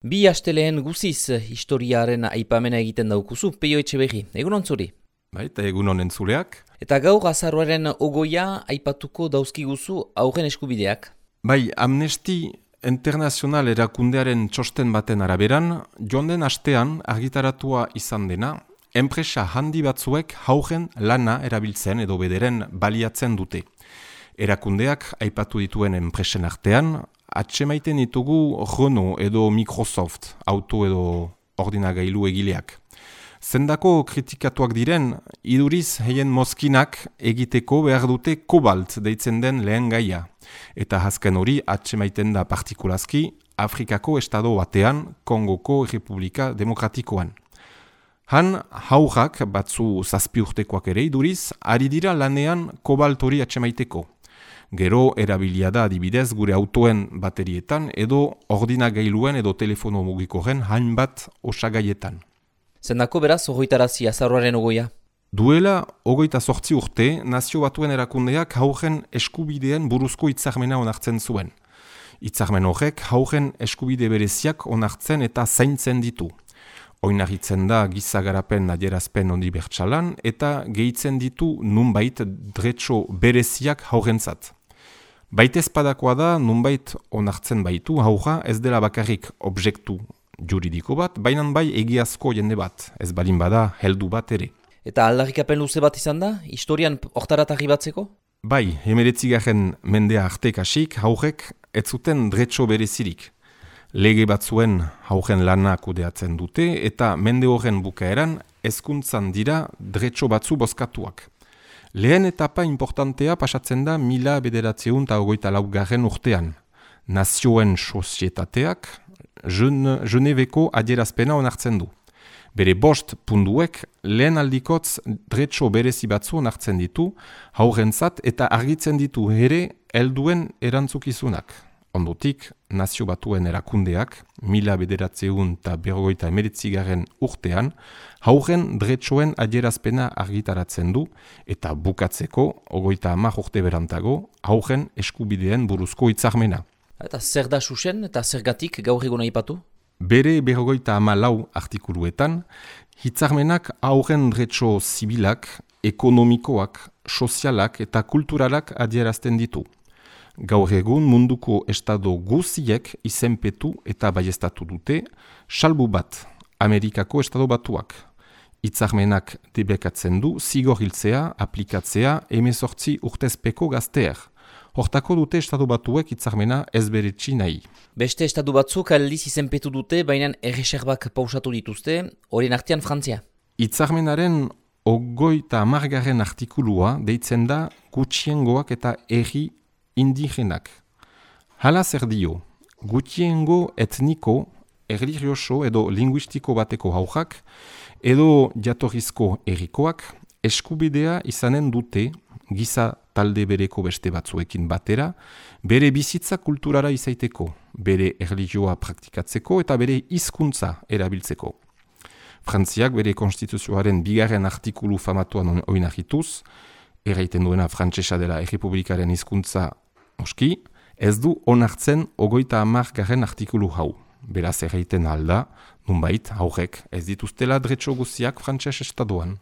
Bi asteleen guziz historiaren aipamena egiten daukuzu, peio etxe behi, egun ontzuri. Baita egun honen zuleak. Eta gaur azaruaren ogoia aipatuko dauzki guzu aurren eskubideak. Bai, amnesti internazional erakundearen txosten baten araberan, joan den astean argitaratua izan dena, enpresa handi batzuek haugen lana erabiltzen edo bederen baliatzen dute. Erakundeak aipatu dituen enpresen artean, Atsemaiten ditugu Renault edo Microsoft, auto edo ordinagailu egileak. Zendako kritikatuak diren, iduriz heien mozkinak egiteko behar dute kobalt deitzen den lehen gaia. Eta hazken hori atsemaiten da partikulazki Afrikako estado batean, Kongoko Republika Demokratikoan. Han, haurrak batzu zazpi urtekoak ere iduriz, ari dira lanean kobalt hori atsemaiteko gero erabilia da adibidez gure autoen baterietan edo ordinagailuen edo telefono mugikoren hainbat osagaietan. Zendako beraz, ogoitarazi azarroaren ogoia? Duela, ogoita sortzi urte, nazio batuen erakundeak haugen eskubideen buruzko itzarmena onartzen zuen. Itzarmen horrek haugen eskubide bereziak onartzen eta zaintzen ditu. Oinarritzen da gizagarapen adierazpen ondi bertsalan eta gehitzen ditu nunbait dretxo bereziak haugentzat. Baitez padakoa da, nunbait onartzen baitu, hauja ez dela bakarrik objektu juridiko bat, baina bai egiazko jende bat, ez balin bada heldu bat ere. Eta aldarrikapen luze bat izan da, historian oktarat batzeko? Bai, emeretzigaren mendea artekasik, haurek ez zuten dretxo berezirik. Lege batzuen haugen lana kudeatzen dute eta mende horren bukaeran ezkuntzan dira dretxo batzu bozkatuak. Lehen etapa importantea pasatzen da mila bederatzeun eta ogoita laugarren urtean. Nazioen sozietateak Geneveko adierazpena onartzen du. Bere bost punduek lehen aldikotz dretxo berezi batzu onartzen ditu, haurentzat eta argitzen ditu ere helduen erantzukizunak. Ondotik, nazio batuen erakundeak, mila bederatzeun eta berrogoita emeretzigaren urtean, haugen dretsoen adierazpena argitaratzen du, eta bukatzeko, ogoita amak urte berantago, haugen eskubideen buruzko itzarmena. Eta zer da susen eta zergatik gaur egun aipatu? Bere berrogoita ama lau artikuluetan, hitzarmenak haugen dretso zibilak, ekonomikoak, sozialak eta kulturalak adierazten ditu. Gaur egun munduko estado guziek izenpetu eta baiestatu dute, salbu bat, Amerikako estado batuak. Itzarmenak debekatzen du, zigor hiltzea, aplikatzea, emezortzi urtezpeko gazteer. Hortako dute estado batuek itzarmena ezberetsi nahi. Beste estado batzuk aldiz izenpetu dute, baina erreserbak pausatu dituzte, horien artean Frantzia. Itzarmenaren ogoita amargaren artikulua deitzen da gutxiengoak eta erri indigenak. Hala zer dio, gutiengo etniko, erlirioso edo linguistiko bateko haujak, edo jatorrizko errikoak, eskubidea izanen dute, giza talde bereko beste batzuekin batera, bere bizitza kulturara izaiteko, bere erlijioa praktikatzeko eta bere hizkuntza erabiltzeko. Frantziak bere konstituzioaren bigarren artikulu famatuan oinahituz, erraiten duena frantsesa dela errepublikaren hizkuntza oski, ez du onartzen ogoita amak garen artikulu hau. Beraz erraiten alda, nunbait, haurek, ez dituztela dretxo guziak frantses estadoan.